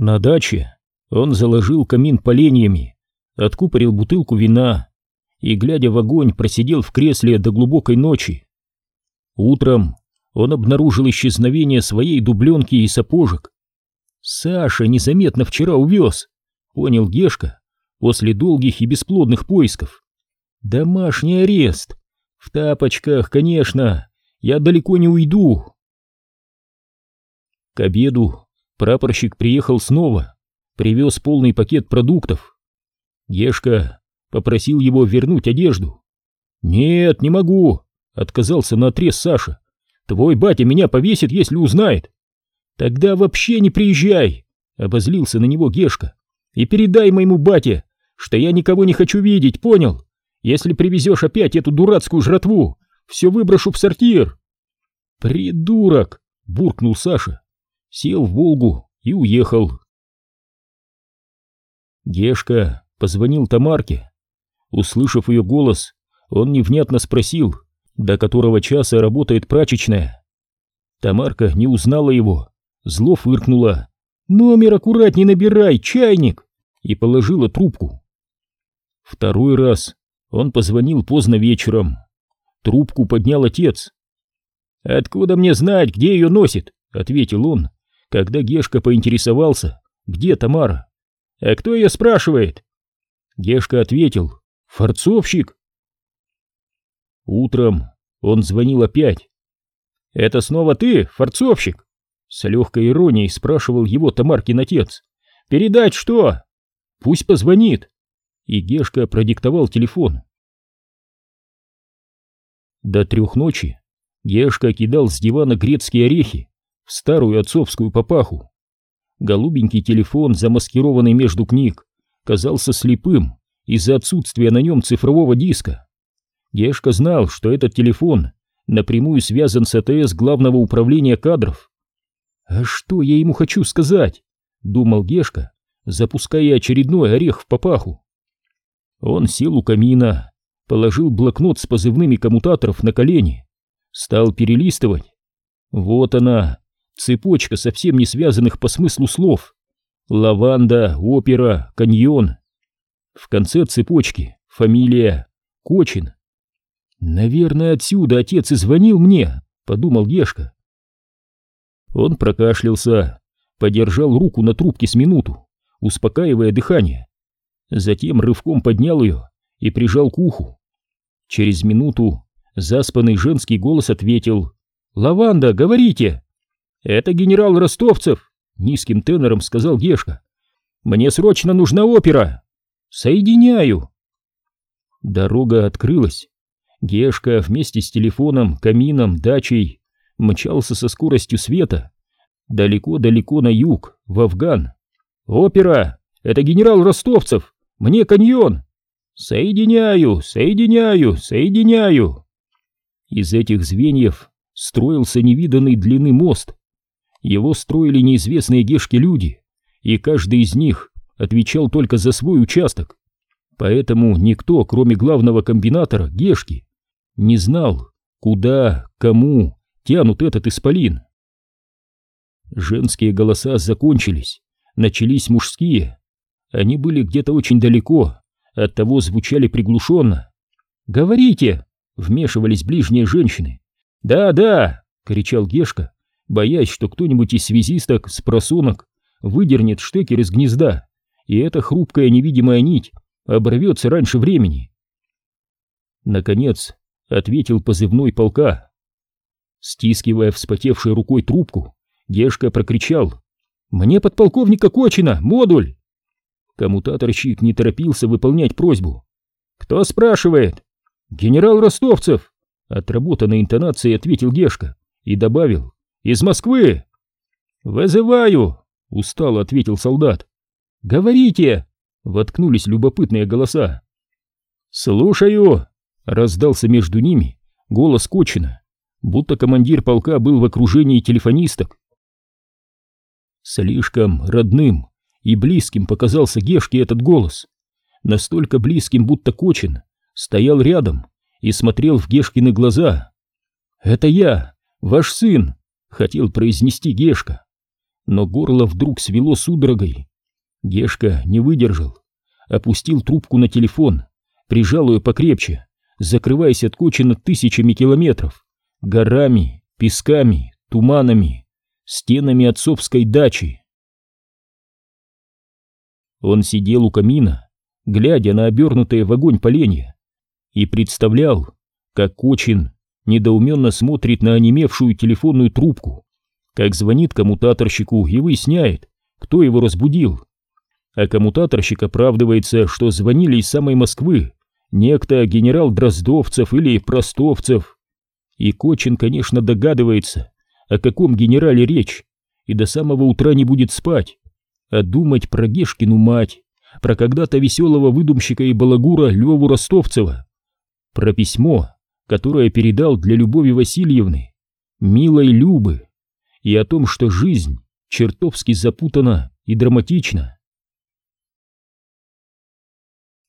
На даче он заложил камин поленьями, откупорил бутылку вина и, глядя в огонь, просидел в кресле до глубокой ночи. Утром он обнаружил исчезновение своей дубленки и сапожек. Саша незаметно вчера увез, понял Гешка, после долгих и бесплодных поисков. Домашний арест. В тапочках, конечно, я далеко не уйду. К обеду прапорщик приехал снова, привез полный пакет продуктов. Гешка попросил его вернуть одежду. «Нет, не могу», — отказался на отрез Саша. «Твой батя меня повесит, если узнает». «Тогда вообще не приезжай», — обозлился на него Гешка. «И передай моему бате, что я никого не хочу видеть, понял? Если привезешь опять эту дурацкую жратву, все выброшу в сортир». «Придурок!» — буркнул Саша. Сел в «Волгу» и уехал. Гешка позвонил Тамарке. Услышав ее голос, он невнятно спросил, до которого часа работает прачечная. Тамарка не узнала его, зло фыркнула. «Номер аккуратней набирай, чайник!» и положила трубку. Второй раз он позвонил поздно вечером. Трубку поднял отец. «Откуда мне знать, где ее носит?» — ответил он, когда Гешка поинтересовался, где Тамара. «А кто ее спрашивает?» Гешка ответил, «Форцовщик». Утром он звонил опять. «Это снова ты, форцовщик?» С легкой иронией спрашивал его Тамаркин отец. «Передать что?» «Пусть позвонит». И Гешка продиктовал телефон. До трех ночи Гешка кидал с дивана грецкие орехи в старую отцовскую папаху. Голубенький телефон, замаскированный между книг, казался слепым из-за отсутствия на нем цифрового диска. Гешка знал, что этот телефон напрямую связан с АТС Главного управления кадров. «А что я ему хочу сказать?» — думал Гешка, запуская очередной орех в папаху. Он сел у камина, положил блокнот с позывными коммутаторов на колени, стал перелистывать. Вот она, цепочка совсем не связанных по смыслу слов. Лаванда, опера, каньон. В конце цепочки фамилия Кочин. «Наверное, отсюда отец и звонил мне», — подумал Гешка. Он прокашлялся, подержал руку на трубке с минуту, успокаивая дыхание. Затем рывком поднял ее и прижал к уху. Через минуту заспанный женский голос ответил «Лаванда, говорите!» «Это генерал Ростовцев!» — низким тенором сказал Гешка. «Мне срочно нужна опера!» «Соединяю!» Дорога открылась. Гешка вместе с телефоном, камином, дачей мчался со скоростью света далеко-далеко на юг, в Афган. «Опера! Это генерал Ростовцев! Мне каньон!» «Соединяю! Соединяю! Соединяю!» Из этих звеньев строился невиданный длины мост, его строили неизвестные Гешки люди, и каждый из них отвечал только за свой участок. Поэтому никто, кроме главного комбинатора, Гешки, не знал, куда, кому тянут этот исполин. Женские голоса закончились, начались мужские. Они были где-то очень далеко, оттого звучали приглушенно. «Говорите!» — вмешивались ближние женщины. «Да, да!» — кричал Гешка, боясь, что кто-нибудь из связисток с просунок выдернет штекер из гнезда, и эта хрупкая невидимая нить оборвется раньше времени. Наконец, ответил позывной полка. Стискивая вспотевшей рукой трубку, Гешка прокричал «Мне подполковника Кочина, модуль!» Коммутаторщик не торопился выполнять просьбу. «Кто спрашивает?» «Генерал Ростовцев!» Отработанной интонацией ответил Гешка и добавил из Москвы!» «Вызываю!» — устало ответил солдат. «Говорите!» — воткнулись любопытные голоса. «Слушаю!» — раздался между ними голос Кочина, будто командир полка был в окружении телефонисток. Слишком родным и близким показался Гешке этот голос. Настолько близким, будто Кочин стоял рядом и смотрел в Гешкины глаза. «Это я, ваш сын!» — хотел произнести Гешка. но горло вдруг свело судорогой. Гешка не выдержал, опустил трубку на телефон, прижал ее покрепче, закрываясь от Кочина тысячами километров, горами, песками, туманами, стенами отцовской дачи. Он сидел у камина, глядя на обернутое в огонь поленья, и представлял, как Кочин недоуменно смотрит на онемевшую телефонную трубку, как звонит коммутаторщику и выясняет, кто его разбудил. А коммутаторщик оправдывается, что звонили из самой Москвы, некто генерал Дроздовцев или Простовцев. И Кочин, конечно, догадывается, о каком генерале речь, и до самого утра не будет спать, а думать про Гешкину мать, про когда-то веселого выдумщика и балагура Львову Ростовцева, про письмо, которое передал для Любови Васильевны, милой Любы, и о том, что жизнь чертовски запутана и драматична.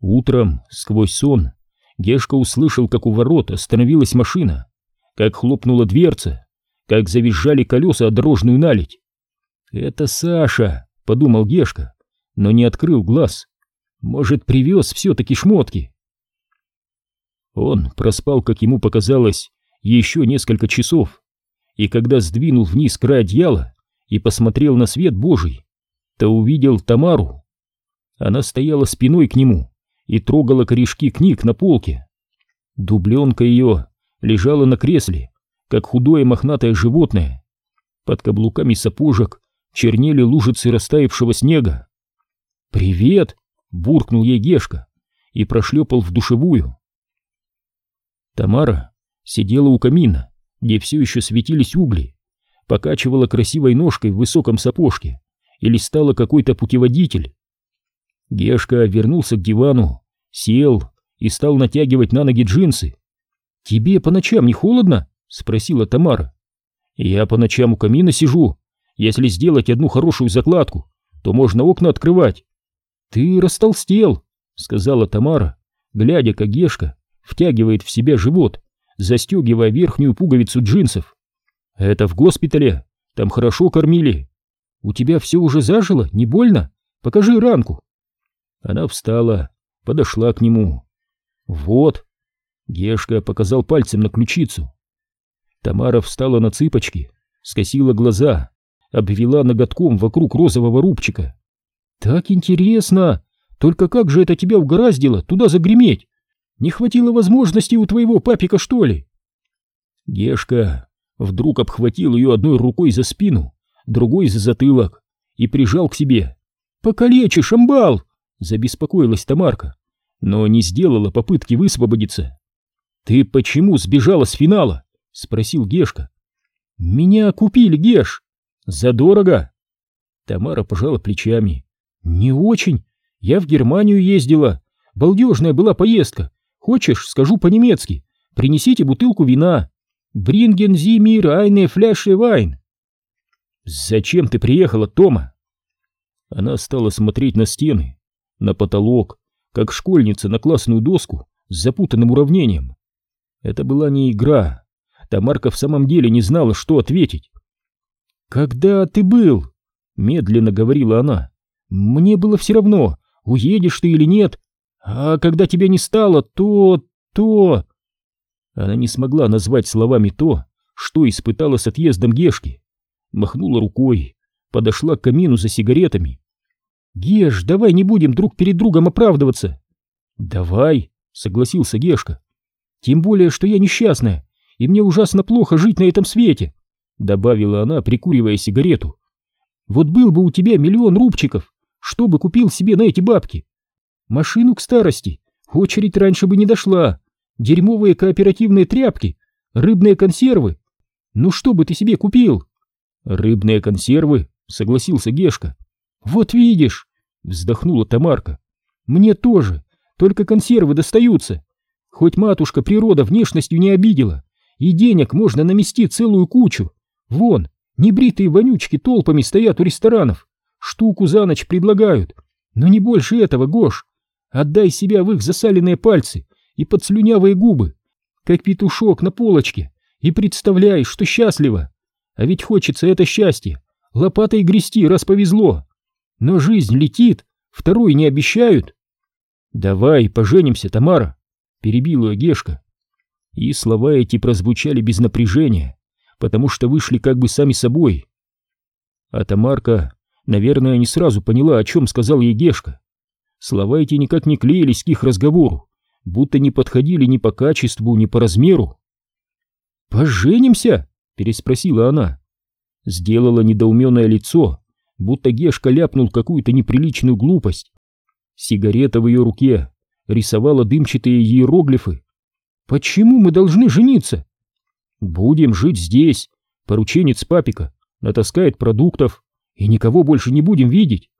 Утром, сквозь сон, Гешка услышал, как у ворот остановилась машина, как хлопнула дверца, как завизжали колеса о дорожную наледь. «Это Саша», — подумал Гешка, но не открыл глаз. «Может, привез все-таки шмотки?» Он проспал, как ему показалось, еще несколько часов, и когда сдвинул вниз край одеяла и посмотрел на свет Божий, то увидел Тамару. Она стояла спиной к нему и трогала корешки книг на полке. Дубленка ее лежала на кресле, как худое мохнатое животное. Под каблуками сапожек чернели лужицы растаявшего снега. «Привет!» — буркнул ей Гешка и прошлепал в душевую. Тамара сидела у камина, где все еще светились угли, покачивала красивой ножкой в высоком сапожке и листала какой-то путеводитель. Гешка вернулся к дивану, сел и стал натягивать на ноги джинсы. «Тебе по ночам не холодно?» — спросила Тамара. «Я по ночам у камина сижу. Если сделать одну хорошую закладку, то можно окна открывать». «Ты растолстел», — сказала Тамара, глядя, как Гешка втягивает в себя живот, застегивая верхнюю пуговицу джинсов. «Это в госпитале, там хорошо кормили. У тебя все уже зажило, не больно? Покажи ранку». Она встала, подошла к нему. «Вот». Гешка показал пальцем на ключицу. Тамара встала на цыпочки, скосила глаза, обвела ноготком вокруг розового рубчика. «Так интересно! Только как же это тебя угораздило туда загреметь? Не хватило возможности у твоего папика, что ли?» Гешка вдруг обхватил ее одной рукой за спину, другой за затылок и прижал к себе. «Покалечишь, амбал!» — забеспокоилась Тамарка, но не сделала попытки высвободиться. «Ты почему сбежала с финала?» — спросил Гешка. «Меня купили, Геш!» «Задорого!» Тамара пожала плечами. «Не очень. Я в Германию ездила. Балдежная была поездка. Хочешь, скажу по-немецки. Принесите бутылку вина. Бринген зимир айне фляше вайн. Зачем ты приехала, Тома? Она стала смотреть на стены, на потолок, как школьница на классную доску с запутанным уравнением. Это была не игра. Тамарка в самом деле не знала, что ответить. «Когда ты был?» — медленно говорила она. «Мне было все равно, уедешь ты или нет. А когда тебя не стало, то... то...» Она не смогла назвать словами то, что испытала с отъездом Гешки. Махнула рукой, подошла к камину за сигаретами. «Геш, давай не будем друг перед другом оправдываться!» «Давай!» — согласился Гешка. «Тем более, что я несчастная, и мне ужасно плохо жить на этом свете!» Добавила она, прикуривая сигарету. «Вот был бы у тебя миллион рубчиков, что бы купил себе на эти бабки? Машину к старости. Очередь раньше бы не дошла. Дерьмовые кооперативные тряпки. Рыбные консервы. Ну что бы ты себе купил? Рыбные консервы, согласился Гешка. Вот видишь, вздохнула Тамарка. Мне тоже. Только консервы достаются. Хоть матушка природа внешностью не обидела. И денег можно намести целую кучу. Вон, небритые вонючки толпами стоят у ресторанов. Штуку за ночь предлагают. Но не больше этого, Гош. Отдай себя в их засаленные пальцы и подслюнявые губы, как петушок на полочке, и представляй, что счастлива. А ведь хочется это счастье лопатой грести, раз повезло. Но жизнь летит, второй не обещают. Давай поженимся, Тамара, перебил ее Гешка. И слова эти прозвучали без напряжения, потому что вышли как бы сами собой. А Тамарка, наверное, не сразу поняла, о чем сказал ей Гешка. Слова эти никак не клеились к их разговору, будто не подходили ни по качеству, ни по размеру. «Поженимся?» — переспросила она. Сделала недоуменное лицо, будто Гешка ляпнул какую-то неприличную глупость. Сигарета в ее руке рисовала дымчатые иероглифы. «Почему мы должны жениться?» «Будем жить здесь», — порученец папика натаскает продуктов, и никого больше не будем видеть.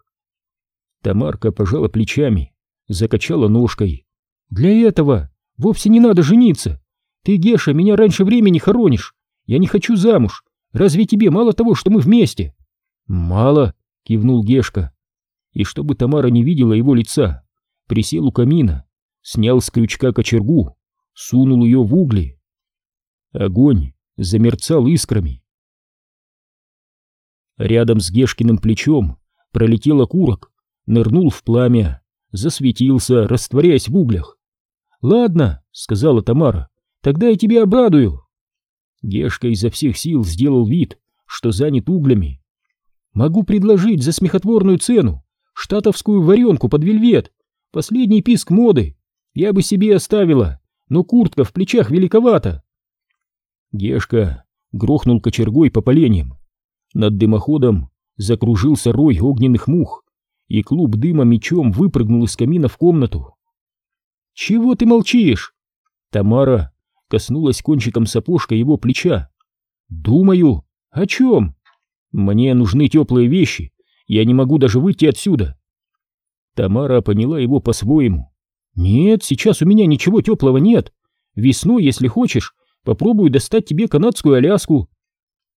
Тамарка пожала плечами, закачала ножкой. «Для этого вовсе не надо жениться. Ты, Геша, меня раньше времени хоронишь. Я не хочу замуж. Разве тебе мало того, что мы вместе?» «Мало», — кивнул Гешка. И чтобы Тамара не видела его лица, присел у камина, снял с крючка кочергу, сунул ее в угли. Огонь замерцал искрами. Рядом с Гешкиным плечом пролетел окурок, нырнул в пламя, засветился, растворяясь в углях. «Ладно», — сказала Тамара, — «тогда я тебя обрадую». Гешка изо всех сил сделал вид, что занят углями. «Могу предложить за смехотворную цену штатовскую варенку под вельвет, последний писк моды. Я бы себе оставила, но куртка в плечах великовата». Гешка грохнул кочергой по поленьям. Над дымоходом закружился рой огненных мух, и клуб дыма мечом выпрыгнул из камина в комнату. «Чего ты молчишь?» Тамара коснулась кончиком сапожка его плеча. «Думаю. О чем? Мне нужны теплые вещи. Я не могу даже выйти отсюда». Тамара поняла его по-своему. «Нет, сейчас у меня ничего теплого нет. Весной, если хочешь, попробую достать тебе канадскую Аляску».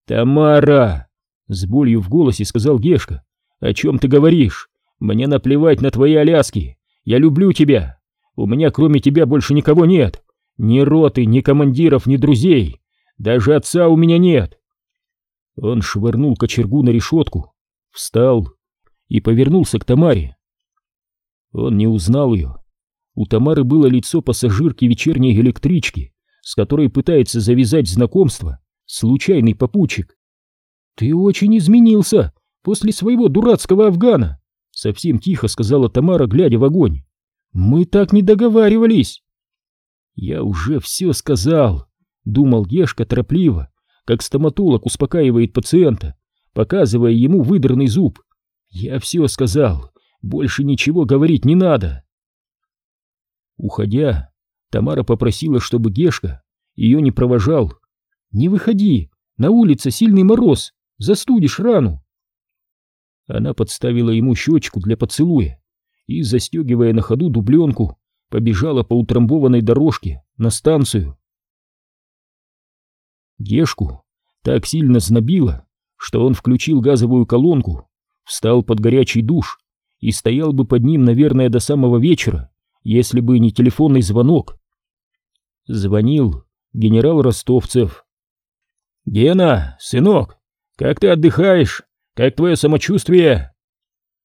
«Тамара!» — с болью в голосе сказал Гешка. «О чем ты говоришь? Мне наплевать на твои Аляски. Я люблю тебя. У меня кроме тебя больше никого нет. Ни роты, ни командиров, ни друзей. Даже отца у меня нет». Он швырнул кочергу на решетку, встал и повернулся к Тамаре. Он не узнал ее. У Тамары было лицо пассажирки вечерней электрички, с которой пытается завязать знакомство случайный попутчик. «Ты очень изменился после своего дурацкого Афгана», — совсем тихо сказала Тамара, глядя в огонь. «Мы так не договаривались». «Я уже все сказал», — думал Гешка торопливо, как стоматолог успокаивает пациента, показывая ему выдранный зуб. «Я все сказал, больше ничего говорить не надо». Уходя, Тамара попросила, чтобы Гешка ее не провожал. «Не выходи, на улице сильный мороз, застудишь рану». Она подставила ему щечку для поцелуя и, застегивая на ходу дубленку, побежала по утрамбованной дорожке на станцию. Гешку так сильно знобило, что он включил газовую колонку, встал под горячий душ и стоял бы под ним, наверное, до самого вечера, если бы не телефонный звонок. Звонил генерал Ростовцев. «Гена, сынок, как ты отдыхаешь? Как твое самочувствие?»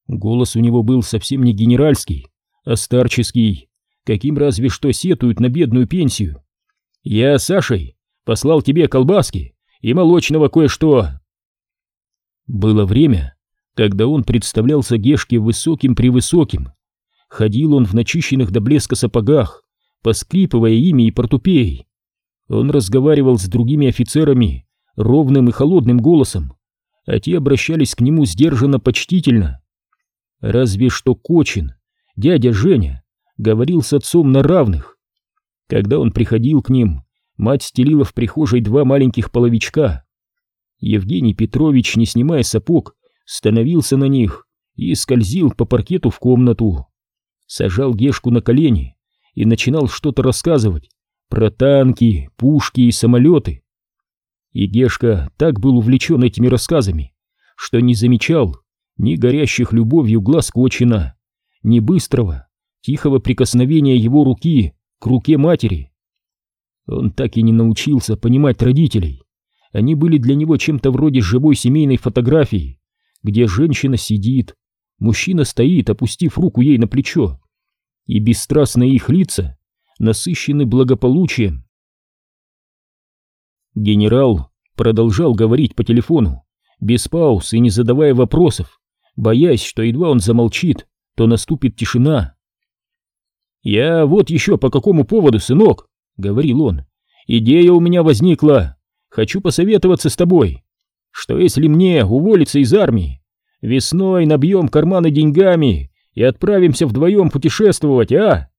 Голос у него был совсем не генеральский, а старческий, каким разве что сетуют на бедную пенсию. «Я Сашей послал тебе колбаски и молочного кое-что». Было время, когда он представлялся Гешке высоким-превысоким. Ходил он в начищенных до блеска сапогах, поскрипывая ими и портупеей. Он разговаривал с другими офицерами ровным и холодным голосом, а те обращались к нему сдержанно почтительно. Разве что Кочин, дядя Женя, говорил с отцом на равных. Когда он приходил к ним, мать стелила в прихожей два маленьких половичка. Евгений Петрович, не снимая сапог, становился на них и скользил по паркету в комнату. Сажал Гешку на колени и начинал что-то рассказывать про танки, пушки и самолеты. И так был увлечен этими рассказами, что не замечал ни горящих любовью глаз Кочина, ни быстрого, тихого прикосновения его руки к руке матери. Он так и не научился понимать родителей. Они были для него чем-то вроде живой семейной фотографии, где женщина сидит, мужчина стоит, опустив руку ей на плечо, и бесстрастные их лица насыщены благополучием. Генерал продолжал говорить по телефону, без пауз и не задавая вопросов, боясь, что едва он замолчит, то наступит тишина. «Я вот еще по какому поводу, сынок», — говорил он. «Идея у меня возникла. Хочу посоветоваться с тобой. Что если мне уволиться из армии? Весной набьем карманы деньгами и отправимся вдвоем путешествовать, а?»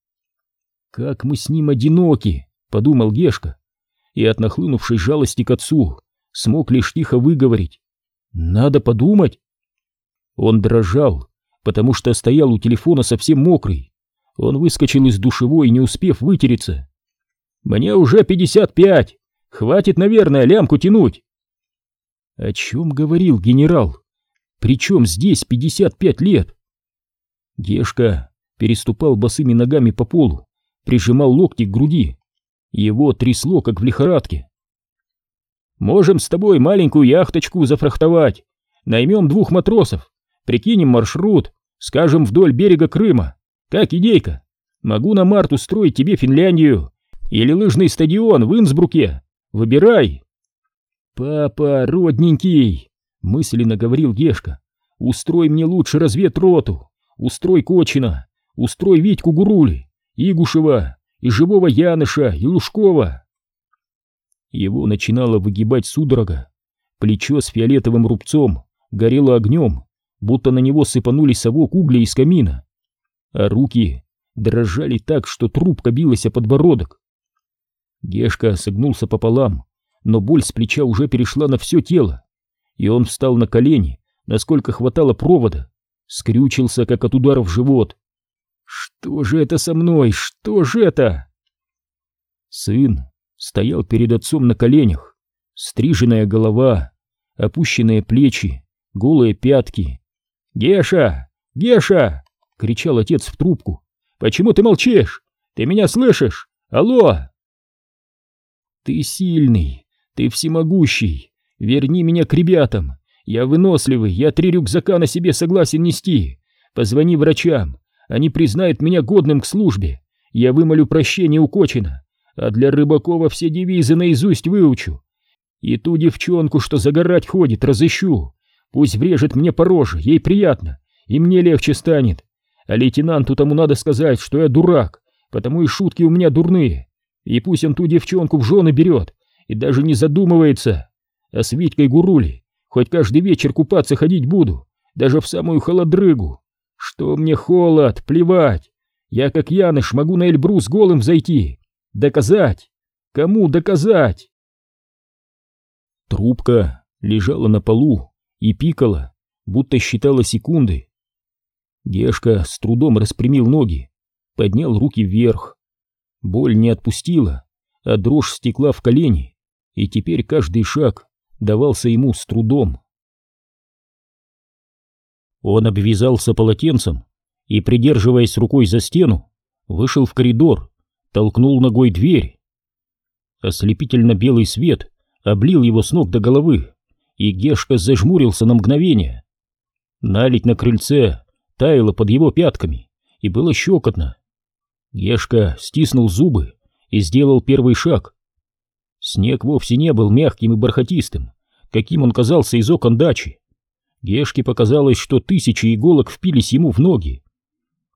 «Как мы с ним одиноки», — подумал Гешка, и от нахлынувшей жалости к отцу смог лишь тихо выговорить. «Надо подумать». Он дрожал, потому что стоял у телефона совсем мокрый. Он выскочил из душевой, не успев вытереться. «Мне уже пятьдесят пять! Хватит, наверное, лямку тянуть!» О чем говорил генерал? Причем здесь пятьдесят пять лет? Гешка переступал босыми ногами по полу, прижимал локти к груди. Его трясло, как в лихорадке. «Можем с тобой маленькую яхточку зафрахтовать. Наймем двух матросов, прикинем маршрут, скажем вдоль берега Крыма. Как идейка? Могу на март устроить тебе Финляндию или лыжный стадион в Инсбруке. Выбирай!» «Папа, родненький!» — мысленно говорил Гешка. «Устрой мне лучше разведроту, устрой Кочина, устрой Витьку Гурули, Игушева и живого Яныша и Лужкова!» Его начинало выгибать судорога, плечо с фиолетовым рубцом горело огнем, будто на него сыпанули совок угля из камина, а руки дрожали так, что трубка билась о подбородок. Гешка согнулся пополам, но боль с плеча уже перешла на все тело, и он встал на колени, насколько хватало провода, скрючился, как от удара в живот. «Что же это со мной? Что же это?» Сын стоял перед отцом на коленях, стриженная голова, опущенные плечи, голые пятки. «Геша! Геша!» — кричал отец в трубку. «Почему ты молчишь? Ты меня слышишь? Алло!» «Ты сильный, ты всемогущий. Верни меня к ребятам. Я выносливый, я три рюкзака на себе согласен нести. Позвони врачам, они признают меня годным к службе. Я вымолю прощение у Кочина, а для Рыбакова все девизы наизусть выучу. И ту девчонку, что загорать ходит, разыщу. Пусть врежет мне по роже, ей приятно, и мне легче станет. А лейтенанту тому надо сказать, что я дурак, потому и шутки у меня дурные. И пусть он ту девчонку в жены берет, и даже не задумывается. А с Витькой Гурули хоть каждый вечер купаться ходить буду, даже в самую холодрыгу. Что мне холод, плевать. Я как Яныш могу на Эльбрус голым зайти. Доказать? Кому доказать? Трубка лежала на полу и пикала, будто считала секунды. Гешка с трудом распрямил ноги, поднял руки вверх. Боль не отпустила, а дрожь стекла в колени и теперь каждый шаг давался ему с трудом. Он обвязался полотенцем и, придерживаясь рукой за стену, вышел в коридор, толкнул ногой дверь. Ослепительно белый свет облил его с ног до головы, и Гешка зажмурился на мгновение. Налить на крыльце таяло под его пятками, и было щекотно. Гешка стиснул зубы и сделал первый шаг, Снег вовсе не был мягким и бархатистым, каким он казался из окон дачи. Гешке показалось, что тысячи иголок впились ему в ноги.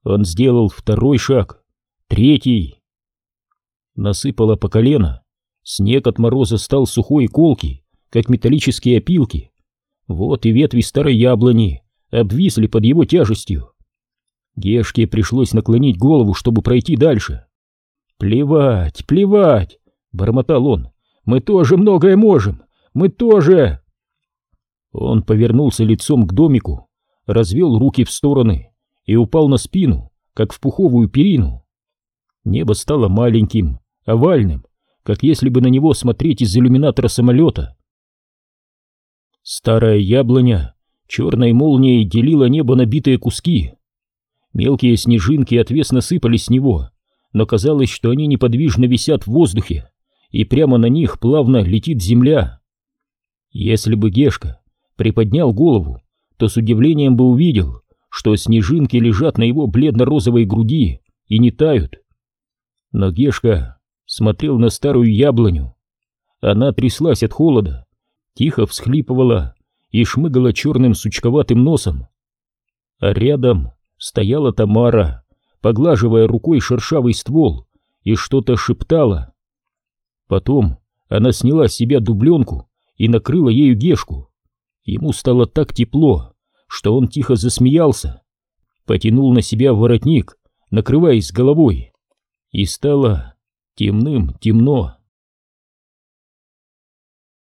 Он сделал второй шаг, третий. Насыпало по колено. Снег от мороза стал сухой и колкий, как металлические опилки. Вот и ветви старой яблони обвисли под его тяжестью. Гешке пришлось наклонить голову, чтобы пройти дальше. «Плевать, плевать!» — бормотал он. Мы тоже многое можем! Мы тоже!» Он повернулся лицом к домику, развел руки в стороны и упал на спину, как в пуховую перину. Небо стало маленьким, овальным, как если бы на него смотреть из иллюминатора самолета. Старая яблоня черной молнией делила небо на битые куски. Мелкие снежинки отвесно сыпались с него, но казалось, что они неподвижно висят в воздухе и прямо на них плавно летит земля. Если бы Гешка приподнял голову, то с удивлением бы увидел, что снежинки лежат на его бледно-розовой груди и не тают. Но Гешка смотрел на старую яблоню. Она тряслась от холода, тихо всхлипывала и шмыгала черным сучковатым носом. А рядом стояла Тамара, поглаживая рукой шершавый ствол, и что-то шептала. Потом она сняла с себя дубленку и накрыла ею Гешку. Ему стало так тепло, что он тихо засмеялся, потянул на себя воротник, накрываясь головой, и стало темным темно.